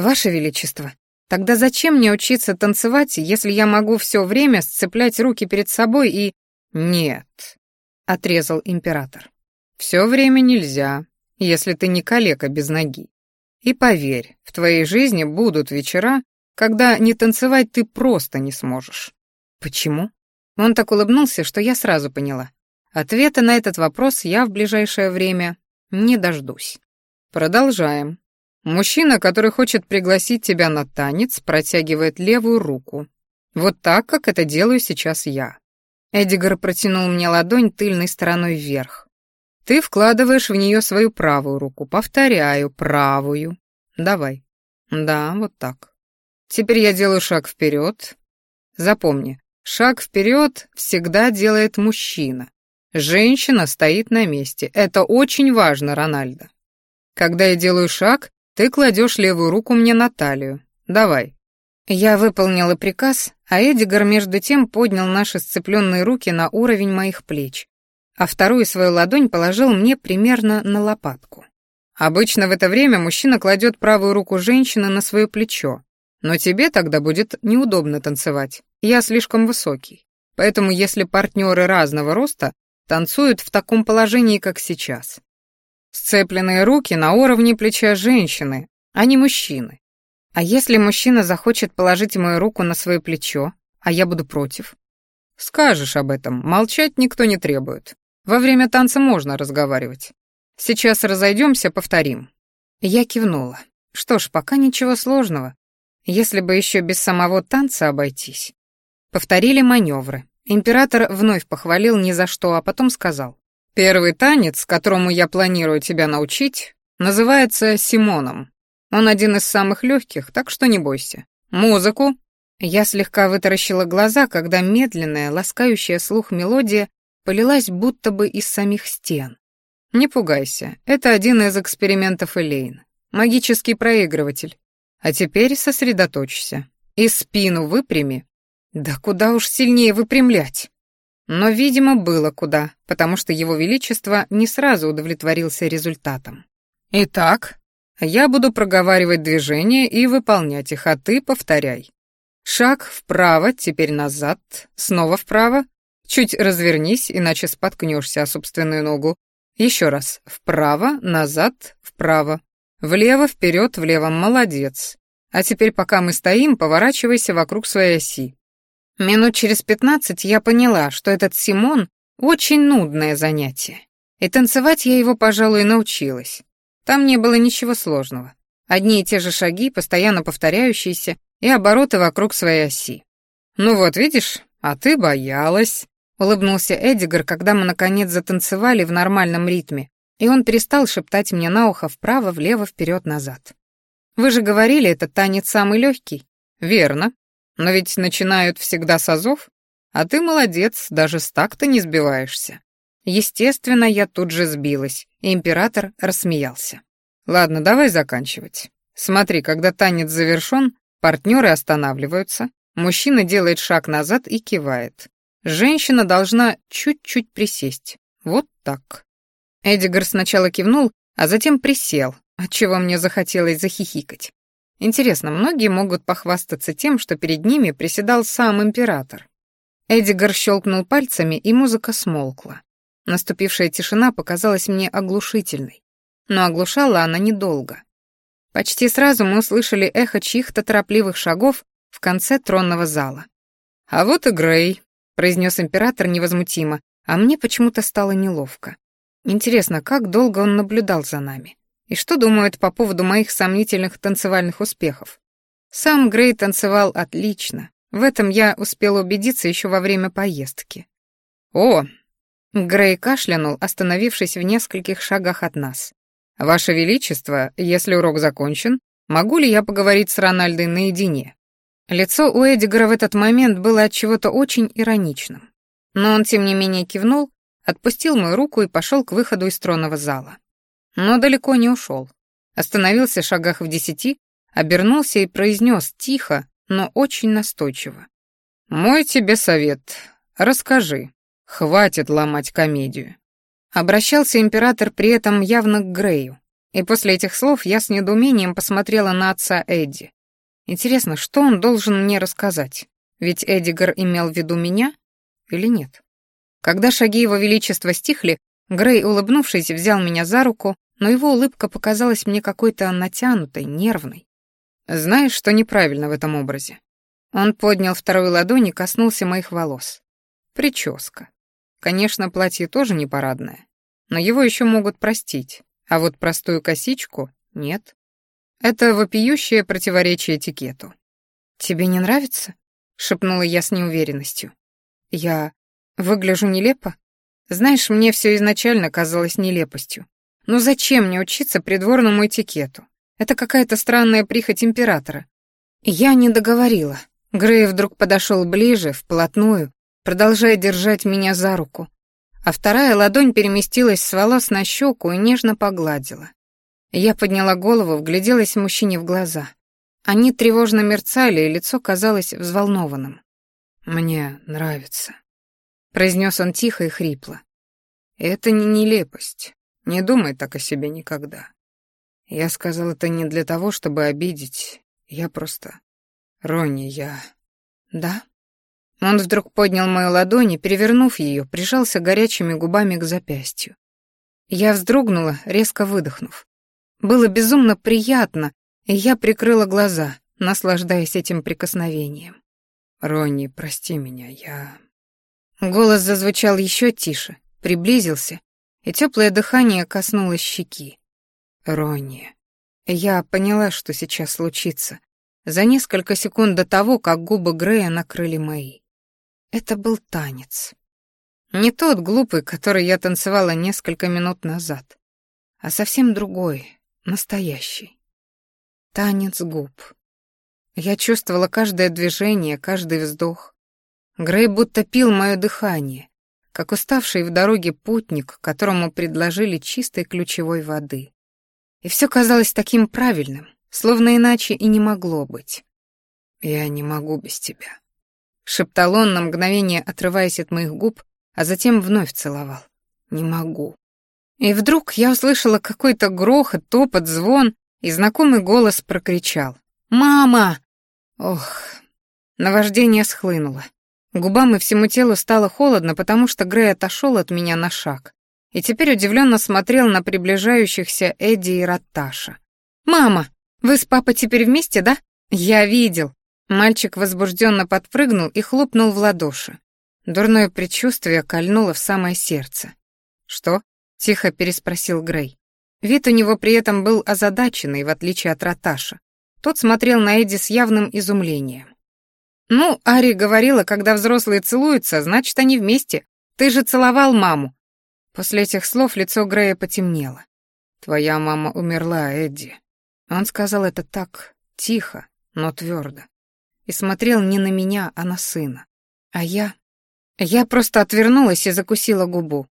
«Ваше Величество, тогда зачем мне учиться танцевать, если я могу все время сцеплять руки перед собой и...» «Нет», — отрезал император. «Все время нельзя, если ты не калека без ноги. И поверь, в твоей жизни будут вечера, когда не танцевать ты просто не сможешь». «Почему?» Он так улыбнулся, что я сразу поняла. Ответа на этот вопрос я в ближайшее время не дождусь. Продолжаем. Мужчина, который хочет пригласить тебя на танец, протягивает левую руку. Вот так, как это делаю сейчас я. Эдигар протянул мне ладонь тыльной стороной вверх. Ты вкладываешь в нее свою правую руку. Повторяю, правую. Давай. Да, вот так. Теперь я делаю шаг вперед. Запомни, шаг вперед всегда делает мужчина. Женщина стоит на месте. Это очень важно, Рональдо. Когда я делаю шаг, ты кладешь левую руку мне на талию. Давай. Я выполнила приказ, а Эдигар между тем поднял наши сцепленные руки на уровень моих плеч, а вторую свою ладонь положил мне примерно на лопатку. Обычно в это время мужчина кладет правую руку женщины на свое плечо, но тебе тогда будет неудобно танцевать. Я слишком высокий. Поэтому если партнеры разного роста, танцуют в таком положении, как сейчас. Сцепленные руки на уровне плеча женщины, а не мужчины. А если мужчина захочет положить мою руку на свое плечо, а я буду против? Скажешь об этом, молчать никто не требует. Во время танца можно разговаривать. Сейчас разойдемся, повторим. Я кивнула. Что ж, пока ничего сложного. Если бы еще без самого танца обойтись. Повторили маневры. Император вновь похвалил ни за что, а потом сказал. «Первый танец, которому я планирую тебя научить, называется Симоном. Он один из самых легких, так что не бойся. Музыку!» Я слегка вытаращила глаза, когда медленная, ласкающая слух мелодия полилась будто бы из самих стен. «Не пугайся, это один из экспериментов Элейн. Магический проигрыватель. А теперь сосредоточься. И спину выпрями, да куда уж сильнее выпрямлять. Но, видимо, было куда, потому что его величество не сразу удовлетворился результатом. Итак, я буду проговаривать движения и выполнять их, а ты повторяй. Шаг вправо, теперь назад, снова вправо. Чуть развернись, иначе споткнешься о собственную ногу. Еще раз. Вправо, назад, вправо. Влево, вперед, влево. Молодец. А теперь, пока мы стоим, поворачивайся вокруг своей оси. Минут через пятнадцать я поняла, что этот Симон — очень нудное занятие. И танцевать я его, пожалуй, научилась. Там не было ничего сложного. Одни и те же шаги, постоянно повторяющиеся, и обороты вокруг своей оси. «Ну вот, видишь, а ты боялась», — улыбнулся Эдигар, когда мы, наконец, затанцевали в нормальном ритме, и он перестал шептать мне на ухо вправо, влево, вперед, назад. «Вы же говорили, этот танец самый легкий». «Верно. Но ведь начинают всегда с азов, а ты молодец, даже с так-то не сбиваешься. Естественно, я тут же сбилась, и император рассмеялся. Ладно, давай заканчивать. Смотри, когда танец завершен, партнеры останавливаются, мужчина делает шаг назад и кивает. Женщина должна чуть-чуть присесть. Вот так. Эдигар сначала кивнул, а затем присел, отчего мне захотелось захихикать. Интересно, многие могут похвастаться тем, что перед ними приседал сам император. Эдигар щелкнул пальцами, и музыка смолкла. Наступившая тишина показалась мне оглушительной. Но оглушала она недолго. Почти сразу мы услышали эхо чьих-то торопливых шагов в конце тронного зала. «А вот и Грей», — произнес император невозмутимо, а мне почему-то стало неловко. Интересно, как долго он наблюдал за нами? И что думают по поводу моих сомнительных танцевальных успехов? Сам Грей танцевал отлично. В этом я успела убедиться еще во время поездки. «О!» Грей кашлянул, остановившись в нескольких шагах от нас. «Ваше Величество, если урок закончен, могу ли я поговорить с Рональдой наедине?» Лицо у Эдигара в этот момент было от чего-то очень ироничным. Но он, тем не менее, кивнул, отпустил мою руку и пошел к выходу из тронного зала но далеко не ушел. Остановился в шагах в десяти, обернулся и произнес тихо, но очень настойчиво. «Мой тебе совет. Расскажи. Хватит ломать комедию». Обращался император при этом явно к Грею. И после этих слов я с недоумением посмотрела на отца Эдди. Интересно, что он должен мне рассказать? Ведь Эдигар имел в виду меня или нет? Когда шаги его величества стихли, Грей, улыбнувшись, взял меня за руку, но его улыбка показалась мне какой-то натянутой, нервной. Знаешь, что неправильно в этом образе? Он поднял вторую ладонь и коснулся моих волос. Прическа. Конечно, платье тоже не парадное, но его еще могут простить, а вот простую косичку — нет. Это вопиющее противоречие этикету. «Тебе не нравится?» — шепнула я с неуверенностью. «Я выгляжу нелепо? Знаешь, мне все изначально казалось нелепостью. Но зачем мне учиться придворному этикету? Это какая-то странная прихоть императора. Я не договорила. Грей вдруг подошел ближе, вплотную, продолжая держать меня за руку. А вторая ладонь переместилась с волос на щеку и нежно погладила. Я подняла голову, вгляделась мужчине в глаза. Они тревожно мерцали, и лицо казалось взволнованным. «Мне нравится», — произнес он тихо и хрипло. «Это не нелепость. Не думай так о себе никогда. Я сказал это не для того, чтобы обидеть. Я просто... Ронни, я... Да? Он вдруг поднял мою ладонь и, перевернув ее, прижался горячими губами к запястью. Я вздрогнула, резко выдохнув. Было безумно приятно, и я прикрыла глаза, наслаждаясь этим прикосновением. «Ронни, прости меня, я...» Голос зазвучал еще тише, приблизился, и теплое дыхание коснулось щеки. Ронни. Я поняла, что сейчас случится, за несколько секунд до того, как губы Грея накрыли мои. Это был танец. Не тот глупый, который я танцевала несколько минут назад, а совсем другой, настоящий. Танец губ. Я чувствовала каждое движение, каждый вздох. Грей будто пил мое дыхание, как уставший в дороге путник, которому предложили чистой ключевой воды. И все казалось таким правильным, словно иначе и не могло быть. «Я не могу без тебя», — шептал он на мгновение, отрываясь от моих губ, а затем вновь целовал. «Не могу». И вдруг я услышала какой-то грохот, топот, звон, и знакомый голос прокричал. «Мама!» Ох, наваждение схлынуло. Губам и всему телу стало холодно, потому что Грей отошел от меня на шаг и теперь удивленно смотрел на приближающихся Эдди и Ратташа. «Мама, вы с папой теперь вместе, да? Я видел». Мальчик возбужденно подпрыгнул и хлопнул в ладоши. Дурное предчувствие кольнуло в самое сердце. «Что?» — тихо переспросил Грей. Вид у него при этом был озадаченный, в отличие от Раташа. Тот смотрел на Эдди с явным изумлением. «Ну, Ари говорила, когда взрослые целуются, значит, они вместе. Ты же целовал маму». После этих слов лицо Грея потемнело. «Твоя мама умерла, Эдди». Он сказал это так, тихо, но твердо. И смотрел не на меня, а на сына. А я... Я просто отвернулась и закусила губу.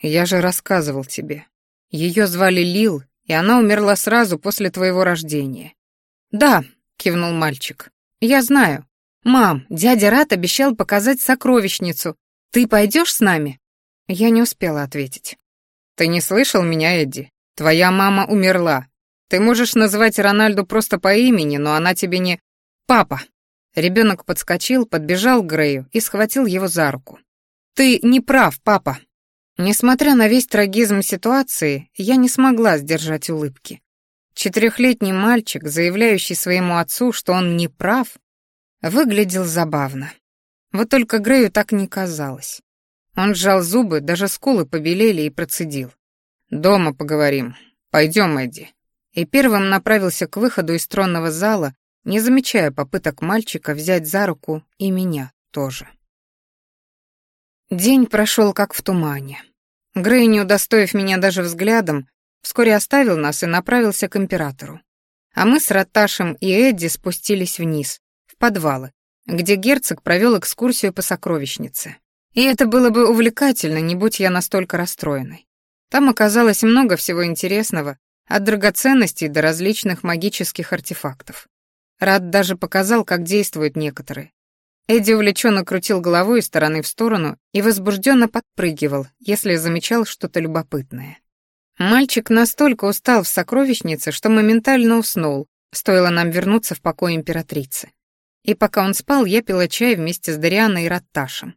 Я же рассказывал тебе. Ее звали Лил, и она умерла сразу после твоего рождения. «Да», — кивнул мальчик, — «я знаю. «Мам, дядя Рат обещал показать сокровищницу. Ты пойдешь с нами?» Я не успела ответить. «Ты не слышал меня, Эдди? Твоя мама умерла. Ты можешь называть Рональду просто по имени, но она тебе не... Папа!» Ребенок подскочил, подбежал к Грею и схватил его за руку. «Ты не прав, папа!» Несмотря на весь трагизм ситуации, я не смогла сдержать улыбки. Четырехлетний мальчик, заявляющий своему отцу, что он не прав, Выглядел забавно. Вот только Грею так не казалось. Он сжал зубы, даже скулы побелели и процедил. «Дома поговорим. Пойдем, Эдди». И первым направился к выходу из тронного зала, не замечая попыток мальчика взять за руку и меня тоже. День прошел как в тумане. Грей, не удостоив меня даже взглядом, вскоре оставил нас и направился к императору. А мы с Раташем и Эдди спустились вниз, подвалы, где герцог провел экскурсию по сокровищнице. И это было бы увлекательно, не будь я настолько расстроенной. Там оказалось много всего интересного, от драгоценностей до различных магических артефактов. Рад даже показал, как действуют некоторые. Эдди увлеченно крутил головой из стороны в сторону и возбужденно подпрыгивал, если замечал что-то любопытное. Мальчик настолько устал в сокровищнице, что моментально уснул, стоило нам вернуться в покой императрицы. И пока он спал, я пила чай вместе с Дарианой и Ратташем.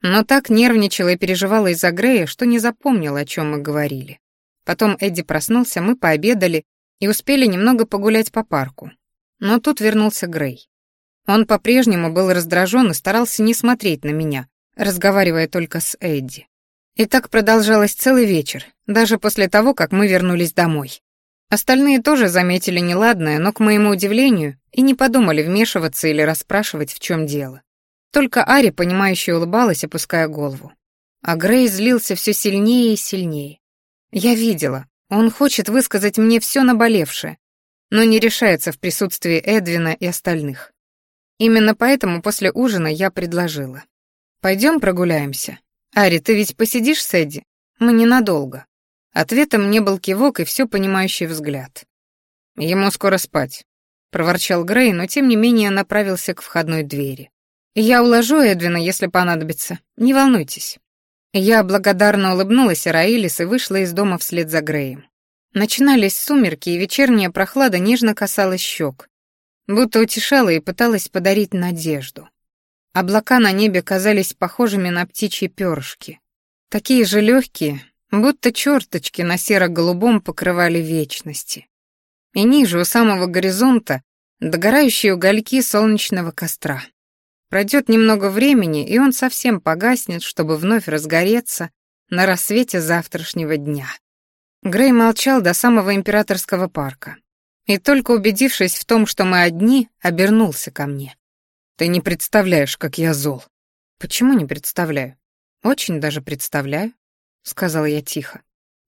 Но так нервничала и переживала из-за Грея, что не запомнила, о чем мы говорили. Потом Эдди проснулся, мы пообедали и успели немного погулять по парку. Но тут вернулся Грей. Он по-прежнему был раздражен и старался не смотреть на меня, разговаривая только с Эдди. И так продолжалось целый вечер, даже после того, как мы вернулись домой. Остальные тоже заметили неладное, но, к моему удивлению, и не подумали вмешиваться или расспрашивать, в чем дело. Только Ари, понимающе улыбалась, опуская голову. А Грей злился все сильнее и сильнее. Я видела, он хочет высказать мне все наболевшее, но не решается в присутствии Эдвина и остальных. Именно поэтому после ужина я предложила. «Пойдем прогуляемся. Ари, ты ведь посидишь с Эдди? Мы ненадолго». Ответом мне был кивок и все понимающий взгляд. «Ему скоро спать», — проворчал Грей, но тем не менее направился к входной двери. «Я уложу Эдвина, если понадобится. Не волнуйтесь». Я благодарно улыбнулась Раилис и вышла из дома вслед за Греем. Начинались сумерки, и вечерняя прохлада нежно касалась щек, будто утешала и пыталась подарить надежду. Облака на небе казались похожими на птичьи перышки. Такие же легкие, будто черточки на серо-голубом покрывали вечности. И ниже, у самого горизонта, догорающие угольки солнечного костра. Пройдет немного времени, и он совсем погаснет, чтобы вновь разгореться на рассвете завтрашнего дня. Грей молчал до самого императорского парка. И только убедившись в том, что мы одни, обернулся ко мне. Ты не представляешь, как я зол. Почему не представляю? Очень даже представляю, сказала я тихо.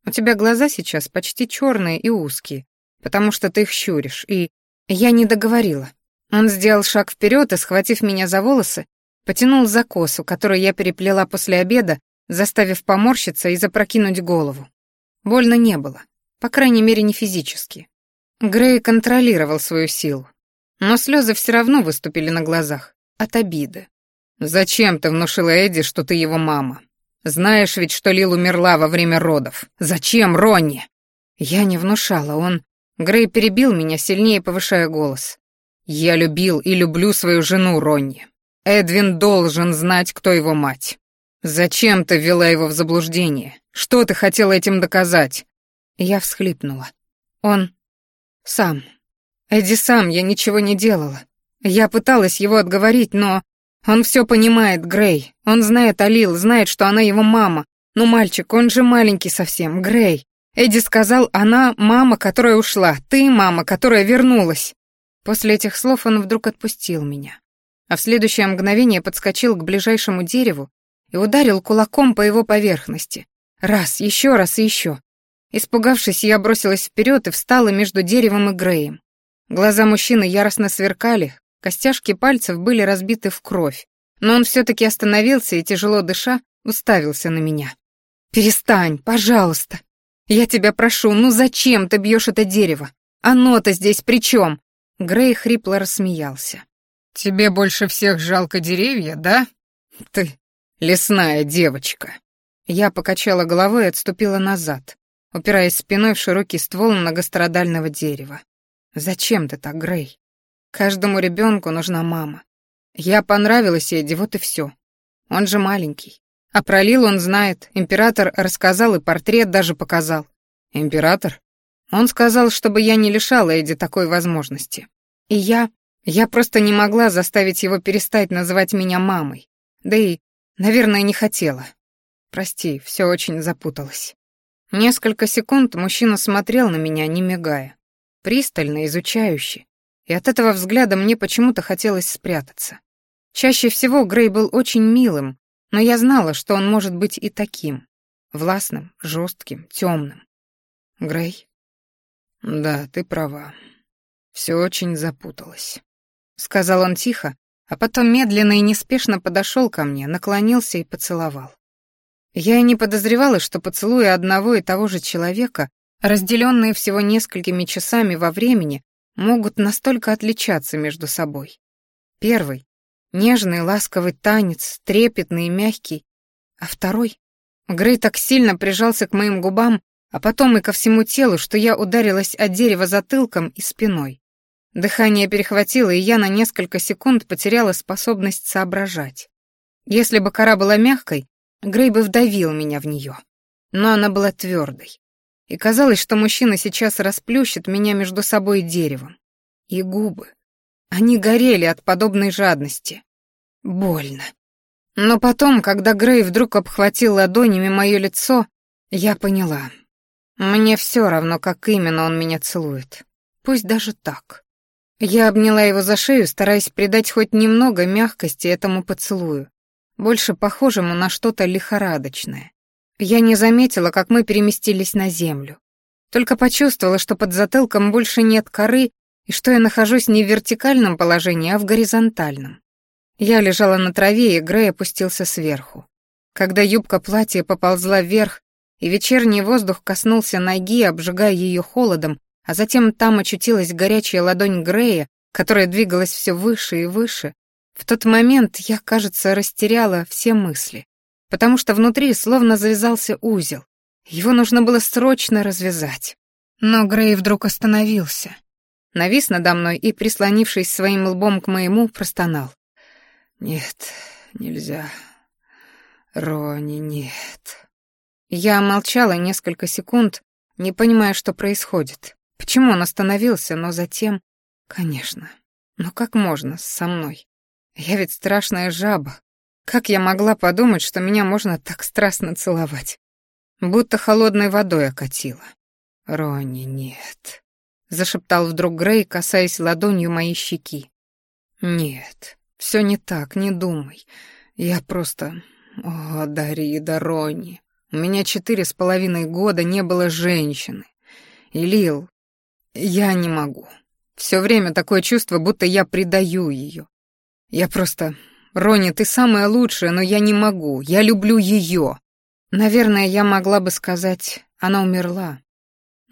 У тебя глаза сейчас почти черные и узкие, потому что ты их щуришь, и я не договорила. Он сделал шаг вперед и, схватив меня за волосы, потянул за косу, которую я переплела после обеда, заставив поморщиться и запрокинуть голову. Больно не было, по крайней мере, не физически. Грей контролировал свою силу, но слезы все равно выступили на глазах. От обиды. «Зачем ты внушила Эдди, что ты его мама? Знаешь ведь, что Лил умерла во время родов. Зачем, Ронни?» Я не внушала, он... Грей перебил меня, сильнее повышая голос. «Я любил и люблю свою жену, Ронни. Эдвин должен знать, кто его мать. Зачем ты ввела его в заблуждение? Что ты хотела этим доказать?» Я всхлипнула. Он... сам. Эдди сам, я ничего не делала. Я пыталась его отговорить, но... Он все понимает, Грей. Он знает Алил, знает, что она его мама. Ну, мальчик, он же маленький совсем, Грей. Эдди сказал, она мама, которая ушла, ты мама, которая вернулась. После этих слов он вдруг отпустил меня. А в следующее мгновение подскочил к ближайшему дереву и ударил кулаком по его поверхности. Раз, еще раз и еще. Испугавшись, я бросилась вперед и встала между деревом и Греем. Глаза мужчины яростно сверкали, костяшки пальцев были разбиты в кровь, но он все-таки остановился и, тяжело дыша, уставился на меня. «Перестань, пожалуйста. Я тебя прошу, ну зачем ты бьешь это дерево? Оно-то здесь при чем?» Грей хрипло рассмеялся. «Тебе больше всех жалко деревья, да? Ты лесная девочка». Я покачала головой и отступила назад, упираясь спиной в широкий ствол многострадального дерева. Зачем ты так, Грей? Каждому ребенку нужна мама. Я понравилась Эдди, вот и все. Он же маленький. А про Лил он знает. Император рассказал и портрет даже показал. Император? Он сказал, чтобы я не лишала Эдди такой возможности. И я... Я просто не могла заставить его перестать называть меня мамой. Да и, наверное, не хотела. Прости, все очень запуталось. Несколько секунд мужчина смотрел на меня, не мигая пристально, изучающе, и от этого взгляда мне почему-то хотелось спрятаться. Чаще всего Грей был очень милым, но я знала, что он может быть и таким, властным, жестким, темным. Грей? Да, ты права. Все очень запуталось. Сказал он тихо, а потом медленно и неспешно подошел ко мне, наклонился и поцеловал. Я и не подозревала, что поцелуи одного и того же человека разделенные всего несколькими часами во времени, могут настолько отличаться между собой. Первый — нежный ласковый танец, трепетный и мягкий, а второй — Грей так сильно прижался к моим губам, а потом и ко всему телу, что я ударилась от дерева затылком и спиной. Дыхание перехватило, и я на несколько секунд потеряла способность соображать. Если бы кора была мягкой, Грей бы вдавил меня в нее. Но она была твердой. И казалось, что мужчина сейчас расплющит меня между собой и деревом. И губы. Они горели от подобной жадности. Больно. Но потом, когда Грей вдруг обхватил ладонями мое лицо, я поняла. Мне все равно, как именно он меня целует. Пусть даже так. Я обняла его за шею, стараясь придать хоть немного мягкости этому поцелую, больше похожему на что-то лихорадочное. Я не заметила, как мы переместились на землю. Только почувствовала, что под затылком больше нет коры и что я нахожусь не в вертикальном положении, а в горизонтальном. Я лежала на траве, и Грей опустился сверху. Когда юбка платья поползла вверх, и вечерний воздух коснулся ноги, обжигая ее холодом, а затем там очутилась горячая ладонь Грея, которая двигалась все выше и выше, в тот момент я, кажется, растеряла все мысли, потому что внутри словно завязался узел. Его нужно было срочно развязать. Но Грей вдруг остановился. Навис надо мной и, прислонившись своим лбом к моему, простонал. «Нет, нельзя. Рони, нет». Я молчала несколько секунд, не понимая, что происходит. Почему он остановился, но затем... Конечно. Но как можно со мной? Я ведь страшная жаба. Как я могла подумать, что меня можно так страстно целовать? Будто холодной водой окатило. Рони, нет. Зашептал вдруг Грей, касаясь ладонью моей щеки. Нет, все не так, не думай. Я просто... О, Дарида, Ронни, у меня четыре с половиной года не было женщины. И Лил, я не могу. Все время такое чувство, будто я предаю ее. Я просто... Ронни, ты самая лучшая, но я не могу. Я люблю ее. Наверное, я могла бы сказать, она умерла.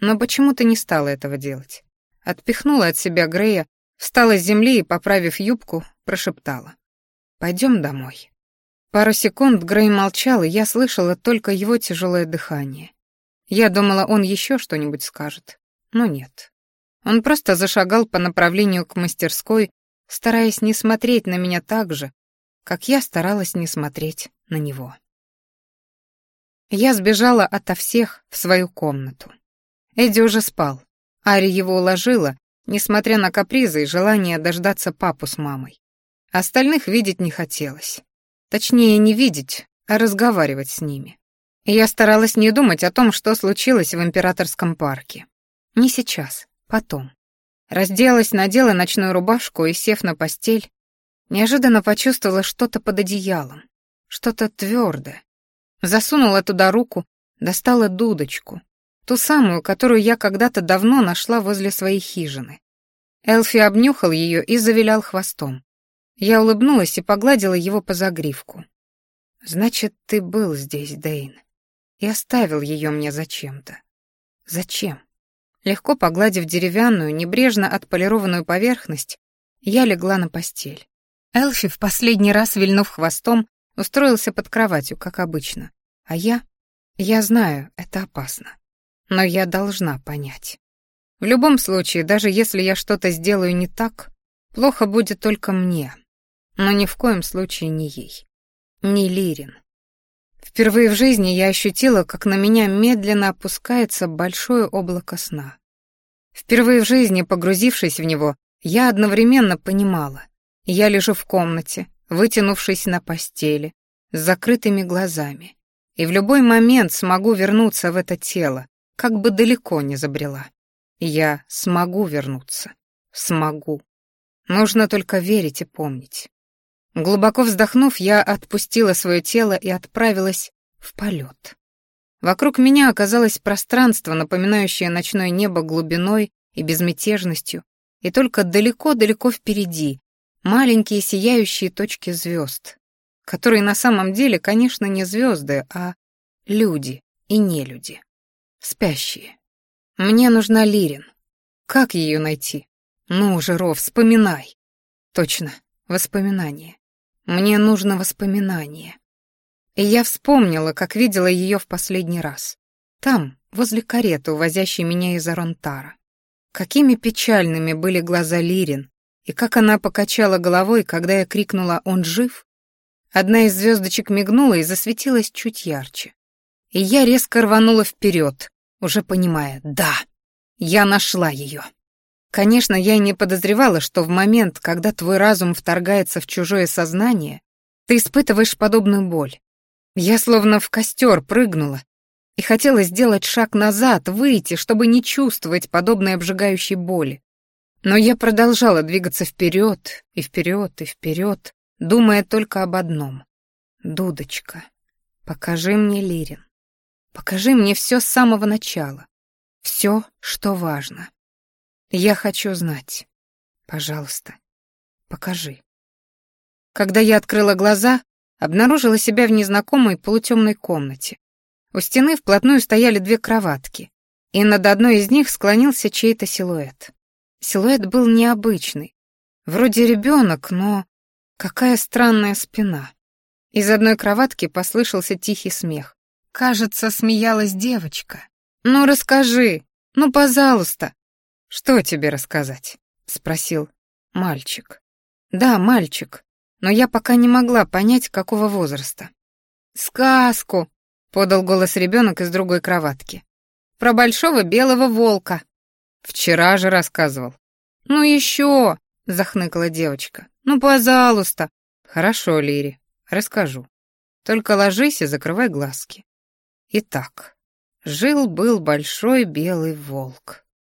Но почему-то не стала этого делать. Отпихнула от себя Грея, встала с земли и, поправив юбку, прошептала. «Пойдем домой». Пару секунд Грей молчал, и я слышала только его тяжелое дыхание. Я думала, он еще что-нибудь скажет, но нет. Он просто зашагал по направлению к мастерской, стараясь не смотреть на меня так же, как я старалась не смотреть на него. Я сбежала ото всех в свою комнату. Эдди уже спал. Ари его уложила, несмотря на капризы и желание дождаться папу с мамой. Остальных видеть не хотелось. Точнее, не видеть, а разговаривать с ними. И я старалась не думать о том, что случилось в императорском парке. Не сейчас, потом. Разделась, надела ночную рубашку и, сев на постель, неожиданно почувствовала что-то под одеялом, что-то твердое. Засунула туда руку, достала дудочку, ту самую, которую я когда-то давно нашла возле своей хижины. Элфи обнюхал ее и завилял хвостом. Я улыбнулась и погладила его по загривку. «Значит, ты был здесь, Дейн, и оставил ее мне зачем-то. Зачем?» Легко погладив деревянную, небрежно отполированную поверхность, я легла на постель. Элфи, в последний раз вильнув хвостом, устроился под кроватью, как обычно. А я... Я знаю, это опасно. Но я должна понять. В любом случае, даже если я что-то сделаю не так, плохо будет только мне. Но ни в коем случае не ей. Не Лирин. Впервые в жизни я ощутила, как на меня медленно опускается большое облако сна. Впервые в жизни, погрузившись в него, я одновременно понимала. Я лежу в комнате, вытянувшись на постели, с закрытыми глазами, и в любой момент смогу вернуться в это тело, как бы далеко не забрела. Я смогу вернуться. Смогу. Нужно только верить и помнить. Глубоко вздохнув, я отпустила свое тело и отправилась в полет. Вокруг меня оказалось пространство, напоминающее ночное небо глубиной и безмятежностью, и только далеко-далеко впереди маленькие сияющие точки звезд, которые на самом деле, конечно, не звезды, а люди и не люди, спящие. Мне нужна Лирин. Как ее найти? Ну же, Ров, вспоминай. Точно, воспоминание. Мне нужно воспоминание. И я вспомнила, как видела ее в последний раз. Там, возле кареты, увозящей меня из Аронтара. Какими печальными были глаза Лирин, и как она покачала головой, когда я крикнула «Он жив?». Одна из звездочек мигнула и засветилась чуть ярче. И я резко рванула вперед, уже понимая «Да, я нашла ее». Конечно, я и не подозревала, что в момент, когда твой разум вторгается в чужое сознание, ты испытываешь подобную боль. Я словно в костер прыгнула и хотела сделать шаг назад, выйти, чтобы не чувствовать подобной обжигающей боли. Но я продолжала двигаться вперед и вперед и вперед, думая только об одном. «Дудочка, покажи мне Лирин. Покажи мне все с самого начала. Все, что важно. Я хочу знать. Пожалуйста, покажи». Когда я открыла глаза, обнаружила себя в незнакомой полутемной комнате. У стены вплотную стояли две кроватки, и над одной из них склонился чей-то силуэт. Силуэт был необычный. Вроде ребенок, но какая странная спина. Из одной кроватки послышался тихий смех. Кажется, смеялась девочка. «Ну, расскажи! Ну, пожалуйста!» «Что тебе рассказать?» — спросил мальчик. «Да, мальчик но я пока не могла понять, какого возраста. «Сказку!» — подал голос ребенок из другой кроватки. «Про большого белого волка». «Вчера же рассказывал». «Ну еще!» — захныкала девочка. «Ну, пожалуйста!» «Хорошо, Лири, расскажу. Только ложись и закрывай глазки». Итак, жил-был большой белый волк.